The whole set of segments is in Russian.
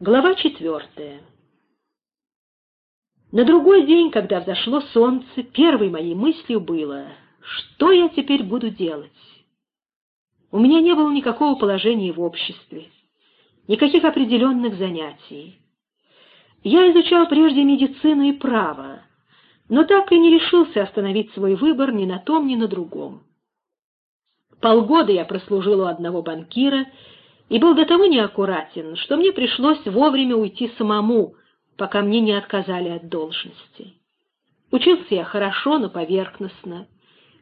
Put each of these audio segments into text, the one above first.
Глава четвертая. На другой день, когда взошло солнце, первой моей мыслью было, что я теперь буду делать. У меня не было никакого положения в обществе, никаких определенных занятий. Я изучал прежде медицину и право, но так и не решился остановить свой выбор ни на том, ни на другом. Полгода я прослужил у одного банкира и был до того неаккуратен, что мне пришлось вовремя уйти самому, пока мне не отказали от должности. Учился я хорошо, но поверхностно.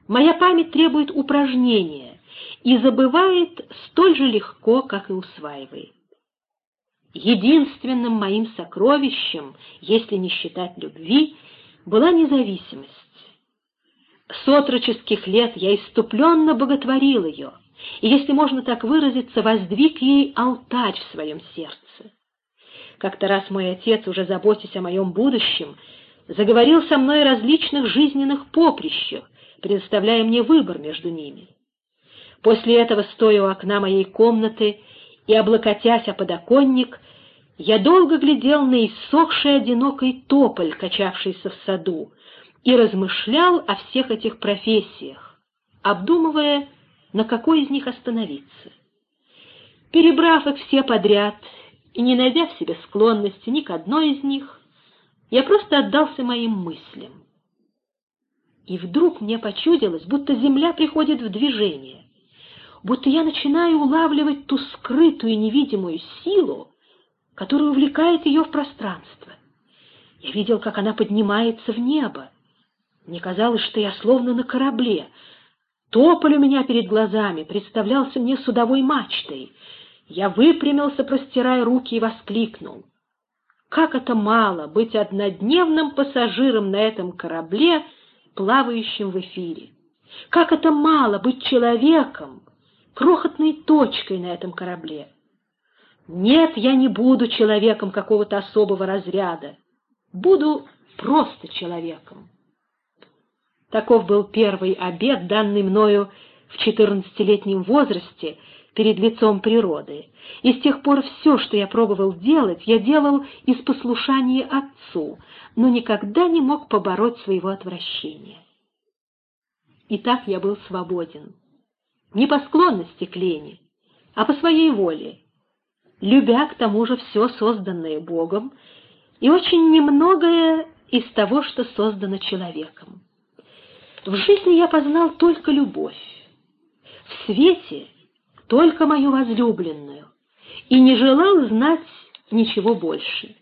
Моя память требует упражнения и забывает столь же легко, как и усваивает. Единственным моим сокровищем, если не считать любви, была независимость. С отроческих лет я иступленно боготворил ее, и, если можно так выразиться, воздвиг ей алтарь в своем сердце. Как-то раз мой отец, уже заботясь о моем будущем, заговорил со мной о различных жизненных поприщах, предоставляя мне выбор между ними. После этого, стоя у окна моей комнаты и облокотясь о подоконник, я долго глядел на иссохший одинокий тополь, качавшийся в саду, и размышлял о всех этих профессиях, обдумывая, на какой из них остановиться. Перебрав их все подряд и не найдя в себе склонности ни к одной из них, я просто отдался моим мыслям. И вдруг мне почудилось, будто земля приходит в движение, будто я начинаю улавливать ту скрытую невидимую силу, которая увлекает ее в пространство. Я видел, как она поднимается в небо. Мне казалось, что я словно на корабле. Тополь у меня перед глазами представлялся мне судовой мачтой. Я выпрямился, простирая руки, и воскликнул. Как это мало быть однодневным пассажиром на этом корабле, плавающим в эфире! Как это мало быть человеком, крохотной точкой на этом корабле! Нет, я не буду человеком какого-то особого разряда. Буду просто человеком. Таков был первый обед, данный мною в четырнадцатилетнем возрасте перед лицом природы, и с тех пор все, что я пробовал делать, я делал из послушания отцу, но никогда не мог побороть своего отвращения. И так я был свободен. Не по склонности к лени, а по своей воле, любя к тому же все созданное Богом и очень немногое из того, что создано человеком. В жизни я познал только любовь, в свете только мою возлюбленную, и не желал знать ничего больше.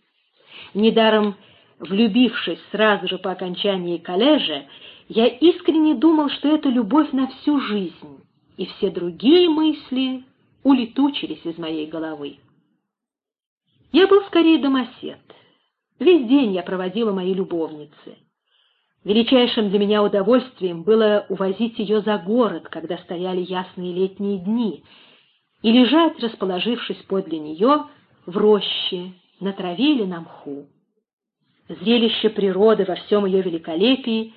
Недаром, влюбившись сразу же по окончании коллежа, я искренне думал, что это любовь на всю жизнь, и все другие мысли улетучились из моей головы. Я был скорее домосед. Весь день я проводила мои любовницы. Величайшим для меня удовольствием было увозить ее за город, когда стояли ясные летние дни, и лежать, расположившись подле нее, в роще, на траве или на мху. Зрелище природы во всем ее великолепии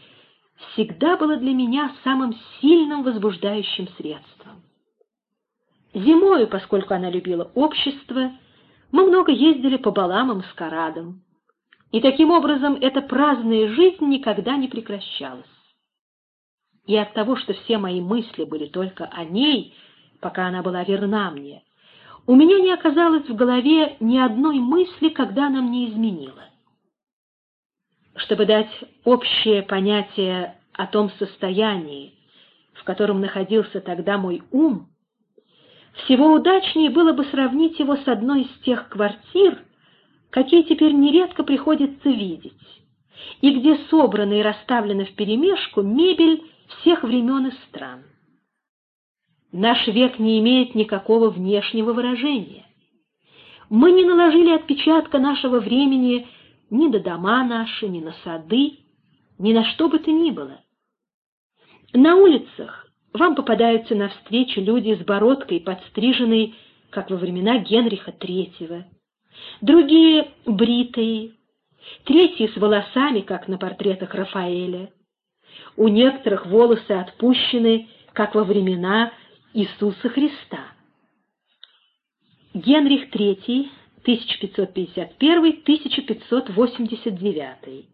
всегда было для меня самым сильным возбуждающим средством. Зимою, поскольку она любила общество, мы много ездили по балам и маскарадам. И таким образом эта праздная жизнь никогда не прекращалась. И от того, что все мои мысли были только о ней, пока она была верна мне, у меня не оказалось в голове ни одной мысли, когда она мне изменила. Чтобы дать общее понятие о том состоянии, в котором находился тогда мой ум, всего удачнее было бы сравнить его с одной из тех квартир, какие теперь нередко приходится видеть, и где собрана и расставлена вперемешку мебель всех времен и стран. Наш век не имеет никакого внешнего выражения. Мы не наложили отпечатка нашего времени ни на дома наши, ни на сады, ни на что бы то ни было. На улицах вам попадаются навстречу люди с бородкой, подстриженной, как во времена Генриха III, другие — бритые, третьи с волосами, как на портретах Рафаэля. У некоторых волосы отпущены, как во времена Иисуса Христа. Генрих III 1551-1589.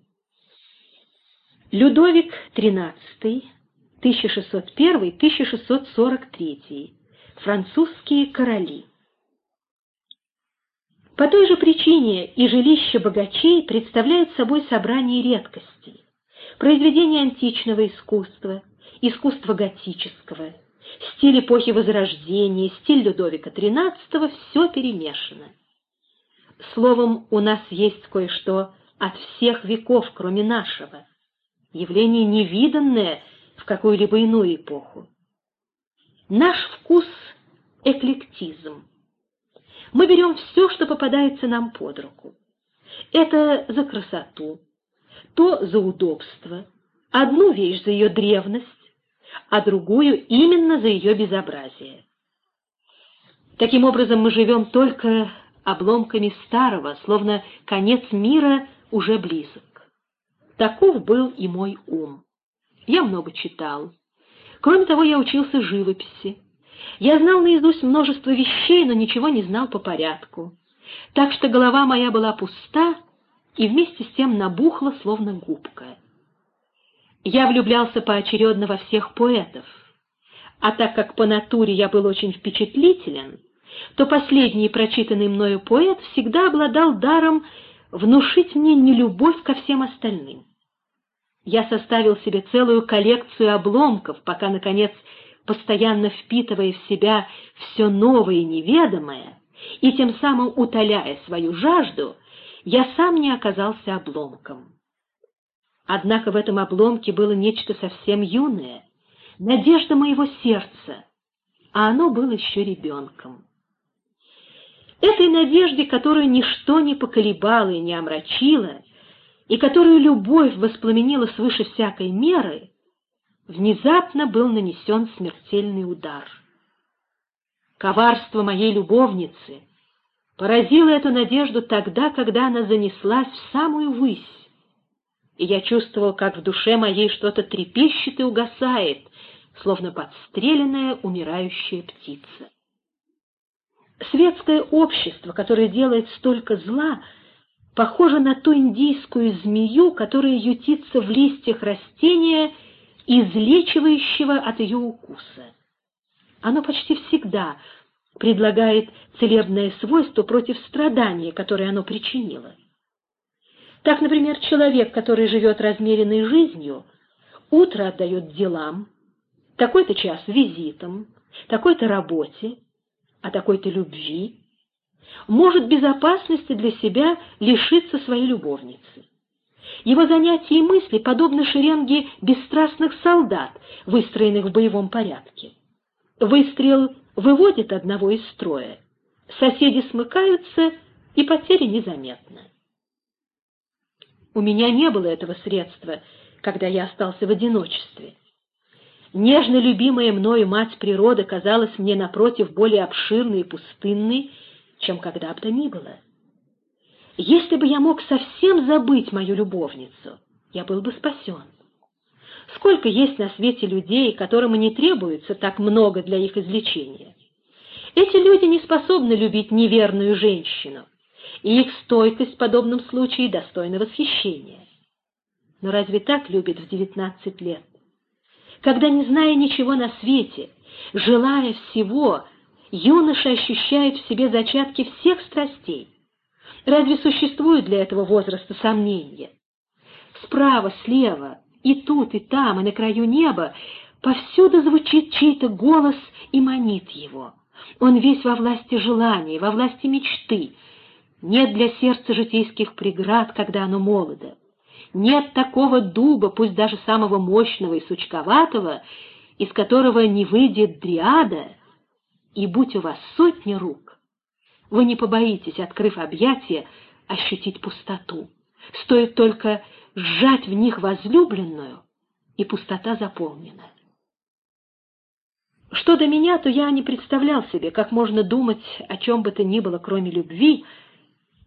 Людовик XIII, 1601-1643. Французские короли. По той же причине и жилища богачей представляют собой собрание редкостей, произведения античного искусства, искусства готического, стиль эпохи Возрождения, стиль Людовика XIII — все перемешано. Словом, у нас есть кое-что от всех веков, кроме нашего, явление невиданное в какую-либо иную эпоху. Наш вкус — эклектизм мы берем все, что попадается нам под руку. Это за красоту, то за удобство, одну вещь за ее древность, а другую именно за ее безобразие. Таким образом, мы живем только обломками старого, словно конец мира уже близок. Таков был и мой ум. Я много читал. Кроме того, я учился живописи. Я знал наизусть множество вещей, но ничего не знал по порядку. Так что голова моя была пуста и вместе с тем набухла, словно губка. Я влюблялся поочередно во всех поэтов, а так как по натуре я был очень впечатлителен, то последний прочитанный мною поэт всегда обладал даром внушить мне нелюбовь ко всем остальным. Я составил себе целую коллекцию обломков, пока, наконец, постоянно впитывая в себя все новое и неведомое, и тем самым утоляя свою жажду, я сам не оказался обломком. Однако в этом обломке было нечто совсем юное, надежда моего сердца, а оно было еще ребенком. Этой надежде, которую ничто не поколебало и не омрачило, и которую любовь воспламенила свыше всякой меры, внезапно был нанесен смертельный удар. Коварство моей любовницы поразило эту надежду тогда, когда она занеслась в самую высь, и я чувствовал, как в душе моей что-то трепещет и угасает, словно подстреленная умирающая птица. Светское общество, которое делает столько зла, похоже на ту индийскую змею, которая ютится в листьях растения излечивающего от ее укуса. Оно почти всегда предлагает целебное свойство против страдания, которое оно причинило. Так, например, человек, который живет размеренной жизнью, утро отдает делам, такой-то час визитам, такой-то работе, а такой-то любви, может без опасности для себя лишиться своей любовницы. Его занятия и мысли подобны шеренге бесстрастных солдат, выстроенных в боевом порядке. Выстрел выводит одного из строя, соседи смыкаются, и потери незаметны. У меня не было этого средства, когда я остался в одиночестве. Нежно любимая мною мать природа казалась мне, напротив, более обширной и пустынной, чем когда бы то ни было. Если бы я мог совсем забыть мою любовницу, я был бы спасен. Сколько есть на свете людей, которым не требуется так много для их излечения. Эти люди не способны любить неверную женщину, и их стойкость в подобном случае достойна восхищения. Но разве так любят в девятнадцать лет? Когда, не зная ничего на свете, желая всего, юноша ощущает в себе зачатки всех страстей, Разве существуют для этого возраста сомнения? Справа, слева, и тут, и там, и на краю неба повсюду звучит чей-то голос и манит его. Он весь во власти желания, во власти мечты. Нет для сердца житейских преград, когда оно молодо. Нет такого дуба, пусть даже самого мощного и сучковатого, из которого не выйдет дриада, и будь у вас сотни рук, вы не побоитесь, открыв объятия, ощутить пустоту. Стоит только сжать в них возлюбленную, и пустота заполнена. Что до меня, то я не представлял себе, как можно думать о чем бы то ни было, кроме любви,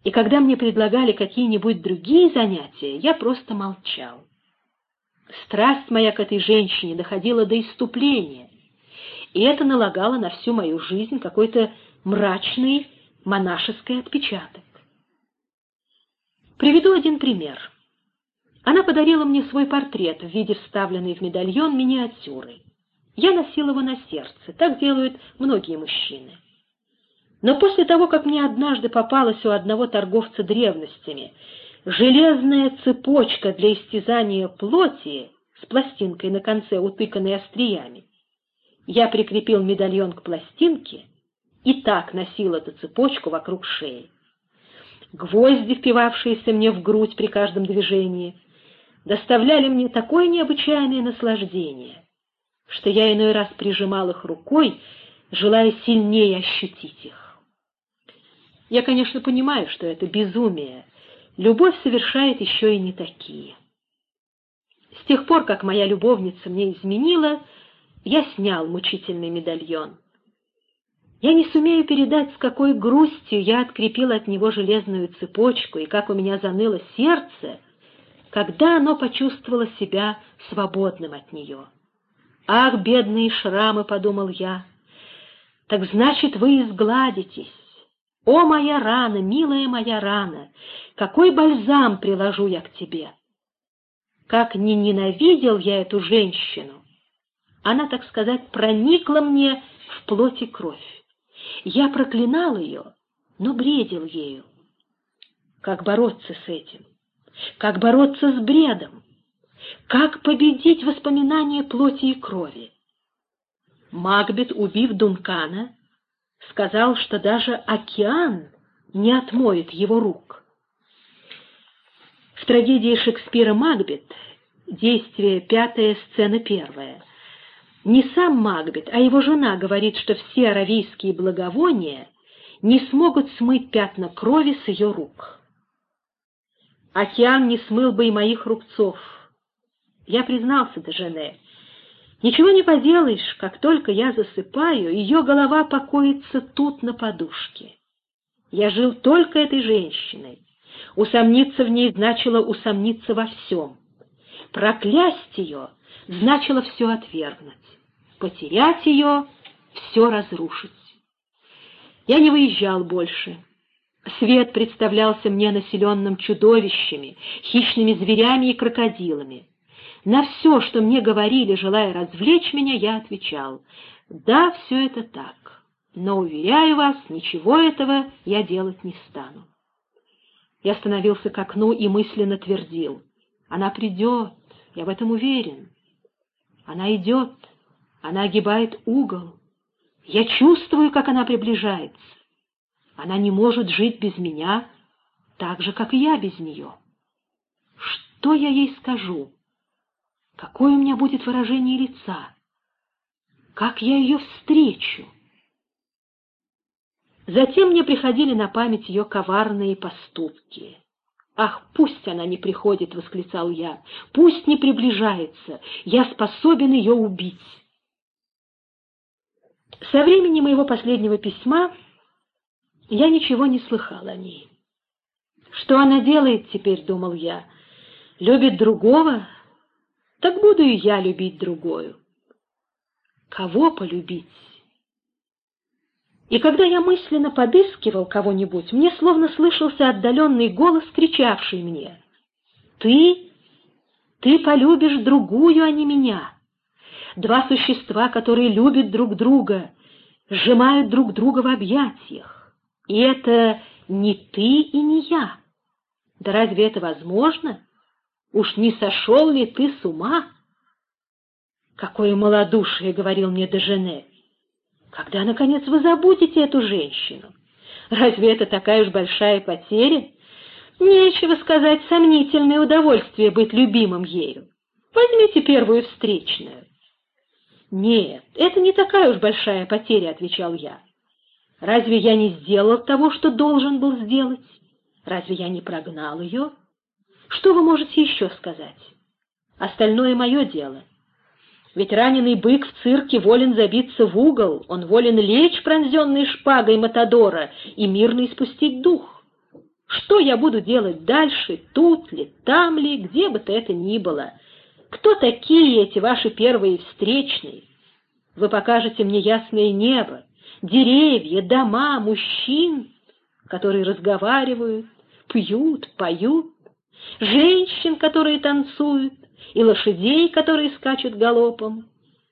и когда мне предлагали какие-нибудь другие занятия, я просто молчал. Страсть моя к этой женщине доходила до иступления, и это налагало на всю мою жизнь какой-то мрачный монашеский отпечаток. Приведу один пример. Она подарила мне свой портрет в виде вставленной в медальон миниатюры. Я носил его на сердце, так делают многие мужчины. Но после того, как мне однажды попалась у одного торговца древностями железная цепочка для истязания плоти с пластинкой на конце, утыканной остриями, я прикрепил медальон к пластинке и так носил эту цепочку вокруг шеи. Гвозди, впивавшиеся мне в грудь при каждом движении, доставляли мне такое необычайное наслаждение, что я иной раз прижимал их рукой, желая сильнее ощутить их. Я, конечно, понимаю, что это безумие. Любовь совершает еще и не такие. С тех пор, как моя любовница мне изменила, я снял мучительный медальон. Я не сумею передать, с какой грустью я открепил от него железную цепочку и как у меня заныло сердце, когда оно почувствовало себя свободным от нее. «Ах, бедные шрамы!» — подумал я. «Так значит, вы изгладитесь. О, моя рана, милая моя рана, какой бальзам приложу я к тебе! Как не ненавидел я эту женщину! Она, так сказать, проникла мне в плоть и кровь. Я проклинал ее, но бредил ею. Как бороться с этим? Как бороться с бредом? Как победить воспоминания плоти и крови? Макбет, убив Дункана, сказал, что даже океан не отмоет его рук. В трагедии Шекспира «Макбет» действие пятая, сцена первая. Не сам Макбет, а его жена говорит, что все аравийские благовония не смогут смыть пятна крови с ее рук. Океан не смыл бы и моих рубцов. Я признался Дежене, Ничего не поделаешь, как только я засыпаю, ее голова покоится тут на подушке. Я жил только этой женщиной. Усомниться в ней значило усомниться во всем. Проклясть ее значило все отвергнуть. Потерять ее — все разрушить. Я не выезжал больше. Свет представлялся мне населенным чудовищами, хищными зверями и крокодилами. На все, что мне говорили, желая развлечь меня, я отвечал, «Да, все это так, но, уверяю вас, ничего этого я делать не стану». Я остановился к окну и мысленно твердил, «Она придет, я в этом уверен. Она идет, она огибает угол. Я чувствую, как она приближается. Она не может жить без меня, так же, как и я без нее. Что я ей скажу?» Какое у меня будет выражение лица? Как я ее встречу? Затем мне приходили на память ее коварные поступки. «Ах, пусть она не приходит!» — восклицал я. «Пусть не приближается! Я способен ее убить!» Со времени моего последнего письма я ничего не слыхал о ней. «Что она делает теперь?» — думал я. «Любит другого? так буду и я любить другую. Кого полюбить? И когда я мысленно подыскивал кого-нибудь, мне словно слышался отдаленный голос, кричавший мне, «Ты? Ты полюбишь другую, а не меня!» Два существа, которые любят друг друга, сжимают друг друга в объятиях. И это не ты и не я. Да разве это возможно? Уж не сошел ли ты с ума? Какое малодушие, — говорил мне Дежене. Когда, наконец, вы забудете эту женщину? Разве это такая уж большая потеря? Нечего сказать, сомнительное удовольствие быть любимым ею. Возьмите первую встречную. «Нет, это не такая уж большая потеря», — отвечал я. «Разве я не сделал того, что должен был сделать? Разве я не прогнал ее?» Что вы можете еще сказать? Остальное мое дело. Ведь раненый бык в цирке волен забиться в угол, он волен лечь, пронзенный шпагой Матадора, и мирно испустить дух. Что я буду делать дальше, тут ли, там ли, где бы то это ни было? Кто такие эти ваши первые встречные? Вы покажете мне ясное небо, деревья, дома, мужчин, которые разговаривают, пьют, поют, женщин, которые танцуют, и лошадей, которые скачут галопом.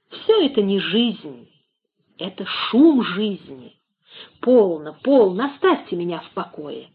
Все это не жизнь, это шум жизни. Полно, полно, оставьте меня в покое.